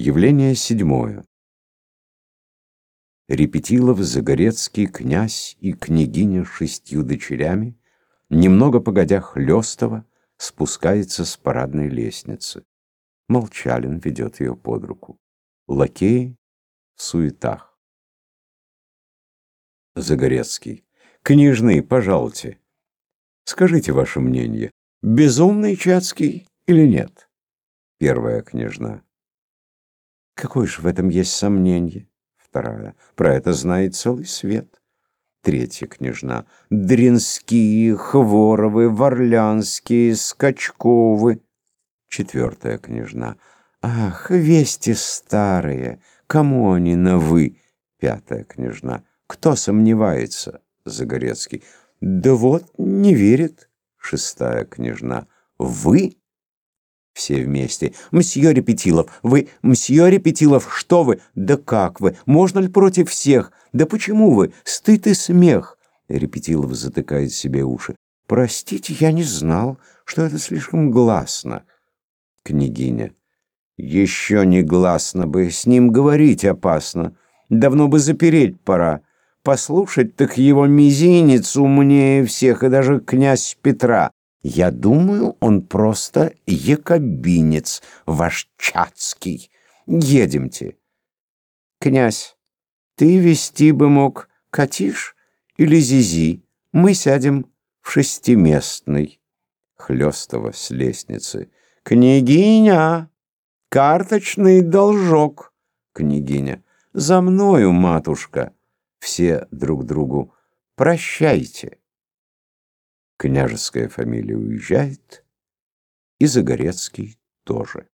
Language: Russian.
Явление седьмое. Репетилов, Загорецкий, князь и княгиня с шестью дочерями, немного погодя Хлестова, спускается с парадной лестницы. Молчалин ведет ее под руку. Лакеи в суетах. Загорецкий. Княжны, пожалуйте. Скажите ваше мнение, безумный Чацкий или нет? Первая княжна. Какое же в этом есть сомнение? Вторая. Про это знает целый свет. Третья княжна. Дринские, Хворовы, Варлянские, Скачковы. Четвертая княжна. Ах, вести старые. Кому они на «вы»? Пятая княжна. Кто сомневается? Загорецкий. Да вот, не верит. Шестая княжна. Вы? Все вместе. «Мсье Репетилов! Вы, мсье Репетилов, что вы? Да как вы? Можно ли против всех? Да почему вы? Стыд и смех!» Репетилов затыкает себе уши. «Простите, я не знал, что это слишком гласно». Княгиня. «Еще не гласно бы, с ним говорить опасно. Давно бы запереть пора. Послушать, так его мизинец умнее всех, и даже князь Петра. Я думаю, он просто якобинец, ваш Чацкий. Едемте. Князь, ты вести бы мог Катиш или Зизи. Мы сядем в шестиместный. Хлестова с лестницы. Княгиня, карточный должок. Княгиня. За мною, матушка. Все друг другу. Прощайте. Княжеская фамилия уезжает, и Загорецкий тоже.